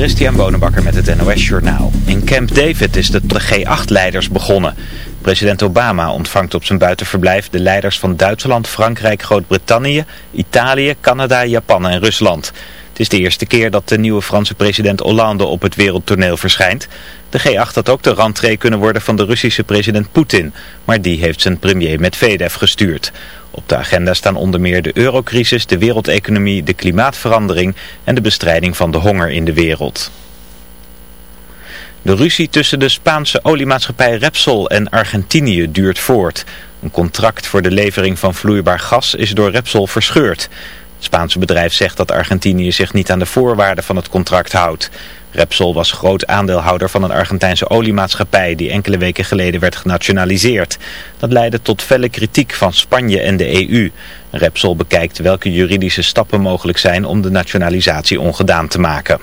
Christian Bonenbakker met het NOS Journaal. In Camp David is de G8-leiders begonnen. President Obama ontvangt op zijn buitenverblijf de leiders van Duitsland, Frankrijk, Groot-Brittannië, Italië, Canada, Japan en Rusland. Is de eerste keer dat de nieuwe Franse president Hollande op het wereldtoneel verschijnt. De G8 had ook de rentree kunnen worden van de Russische president Poetin, maar die heeft zijn premier Medvedev gestuurd. Op de agenda staan onder meer de eurocrisis, de wereldeconomie, de klimaatverandering en de bestrijding van de honger in de wereld. De ruzie tussen de Spaanse oliemaatschappij Repsol en Argentinië duurt voort. Een contract voor de levering van vloeibaar gas is door Repsol verscheurd. Spaanse bedrijf zegt dat Argentinië zich niet aan de voorwaarden van het contract houdt. Repsol was groot aandeelhouder van een Argentijnse oliemaatschappij die enkele weken geleden werd genationaliseerd. Dat leidde tot felle kritiek van Spanje en de EU. Repsol bekijkt welke juridische stappen mogelijk zijn om de nationalisatie ongedaan te maken.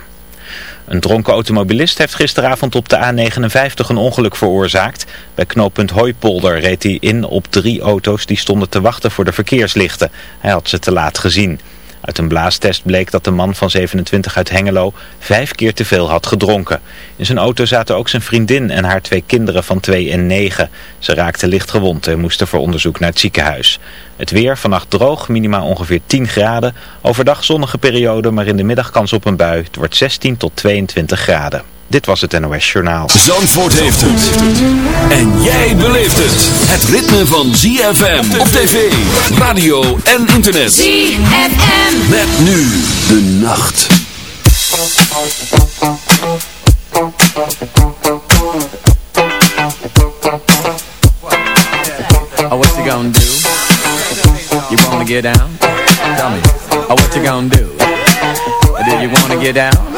Een dronken automobilist heeft gisteravond op de A59 een ongeluk veroorzaakt. Bij knooppunt Hooipolder reed hij in op drie auto's die stonden te wachten voor de verkeerslichten. Hij had ze te laat gezien. Uit een blaastest bleek dat de man van 27 uit Hengelo vijf keer te veel had gedronken. In zijn auto zaten ook zijn vriendin en haar twee kinderen van 2 en 9. Ze raakten licht gewond en moesten voor onderzoek naar het ziekenhuis. Het weer vannacht droog, minimaal ongeveer 10 graden. Overdag zonnige periode, maar in de middag kans op een bui. Het wordt 16 tot 22 graden. Dit was het NOS Journaal. Zandvoort heeft het. En jij beleeft het. Het ritme van ZFM op tv, radio en internet. ZFM. Met nu de nacht. Oh, what you gonna do? You wanna get down? Tell me. Oh, what you gonna do? Do you wanna get down?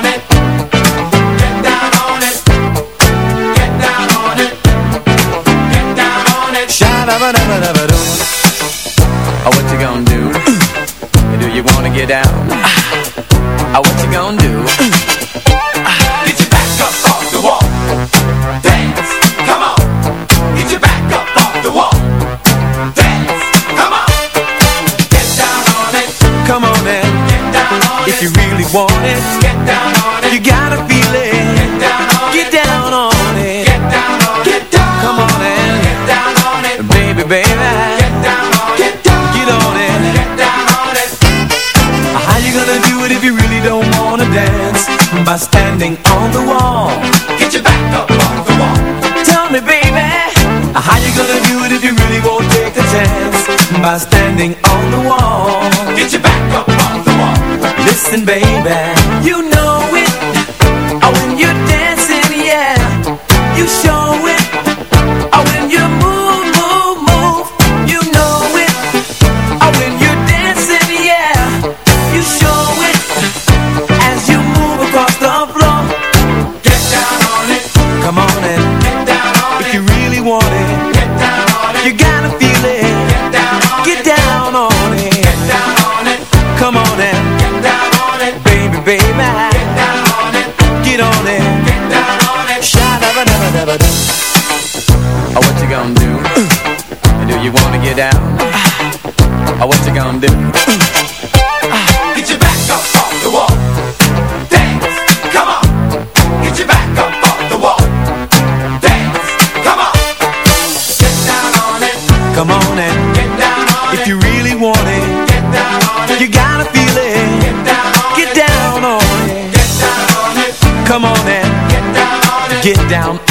Oh, what you gonna do? Do you wanna get down? Oh, what you gonna do? Get your back up off the wall Dance, come on Get your back up off the wall Dance, come on Get down on it Come on Get down on it If you really want it Get By standing on the wall? Get your back up on the wall. Listen baby down.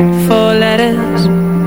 four letters.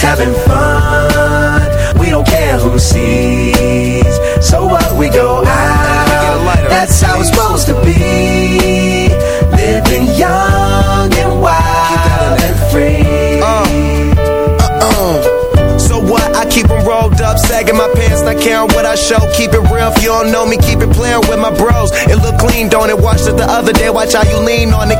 Just having fun, we don't care who sees. So what we go out, that's how it's supposed to be. Living young and wild and free. Uh, so what? I keep 'em rolled up, sagging my pants, not caring what I show. Keep it real, if you don't know me, keep it playing with my bros. It look clean, don't it? Watched it the other day, watch how you lean on it.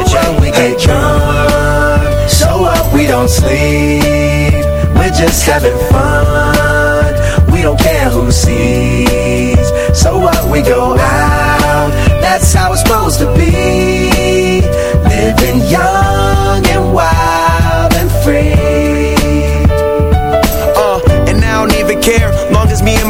So chain. we get drunk, we don't sleep. We're just having fun, we don't care who sees. So what we go out, that's how it's supposed to be. Living young and wild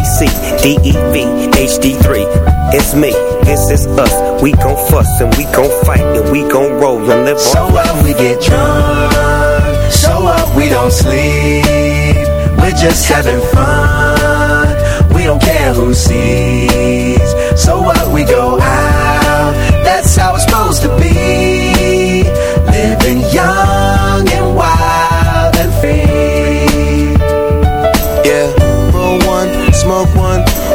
MAC, DEV, HD3. It's me, this is us. We gon' fuss and we gon' fight and we gon' roll and live So on. what we get drunk, so what we don't sleep. We're just having fun, we don't care who sees. So what we go out, that's how it's supposed to be. Living young and wild and free.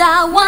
I want.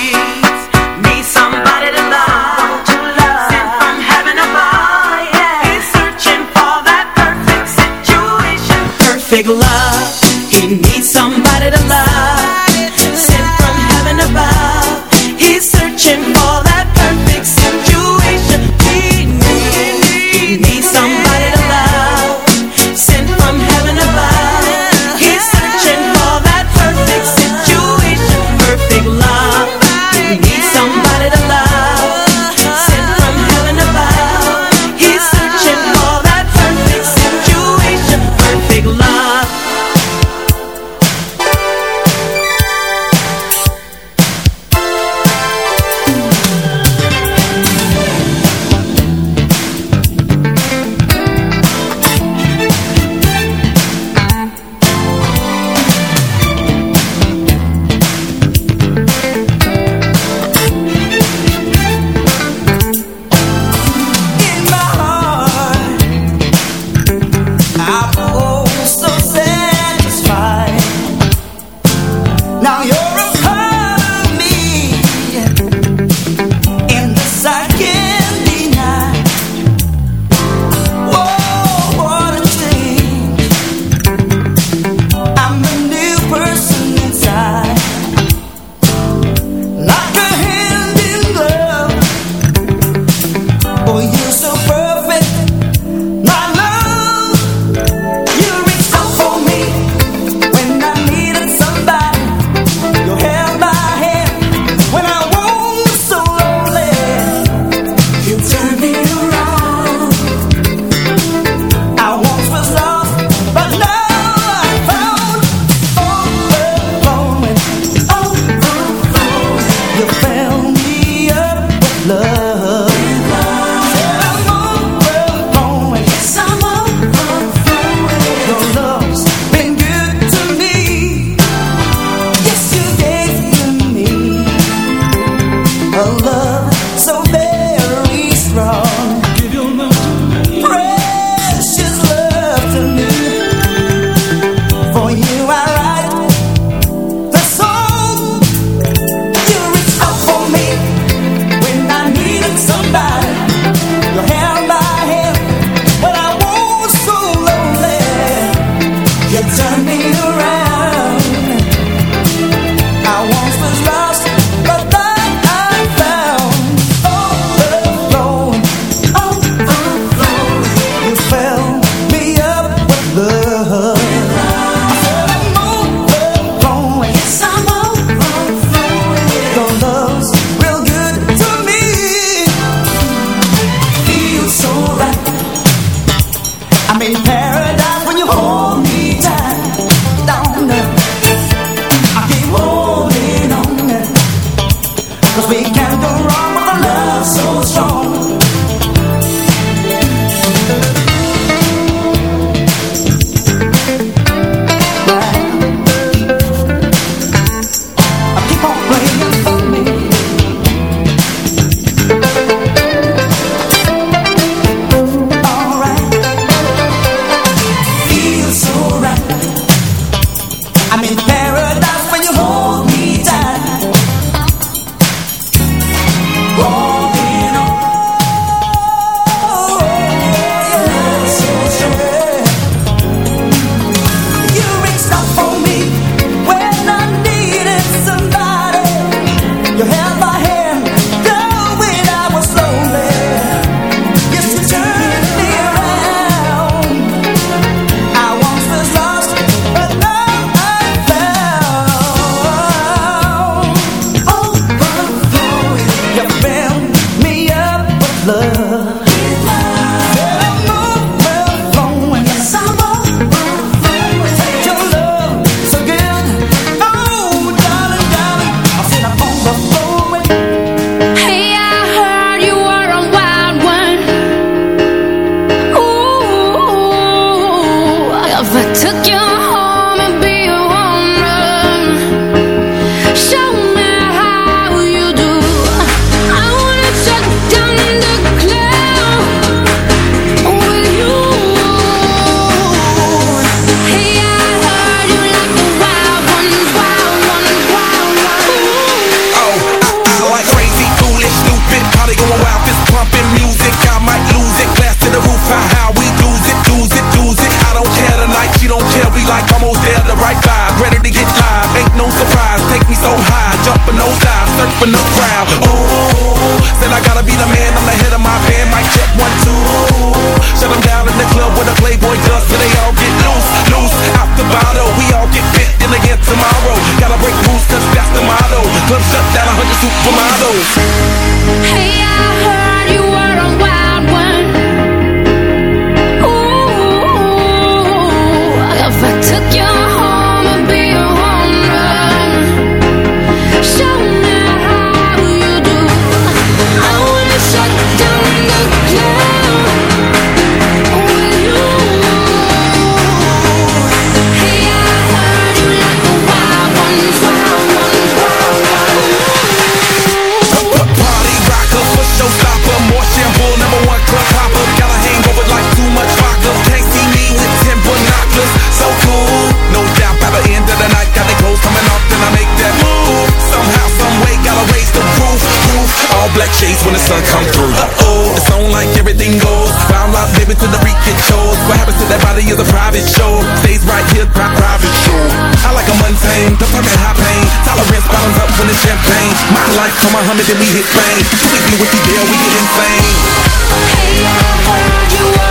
in the crowd. Ooh, said I gotta be the man, I'm the head of my band. Mic check one, two. Shut them down in the club with a Playboy does, so they all get loose, loose. Out the bottle, we all get fit in again tomorrow. Gotta break rules, cause that's the motto. Club shut down, a hundred supermodels. Hey, I heard Rock, to the freak shows. What happens to that body is a private show. Stays right here, pri- private show. I like a mundane, don't talk high pain. Tolerance bottoms up when it's champagne. My life, come on, Muhammad, then we hit fame. Sweet me with the deal, we get insane. Hey, I heard you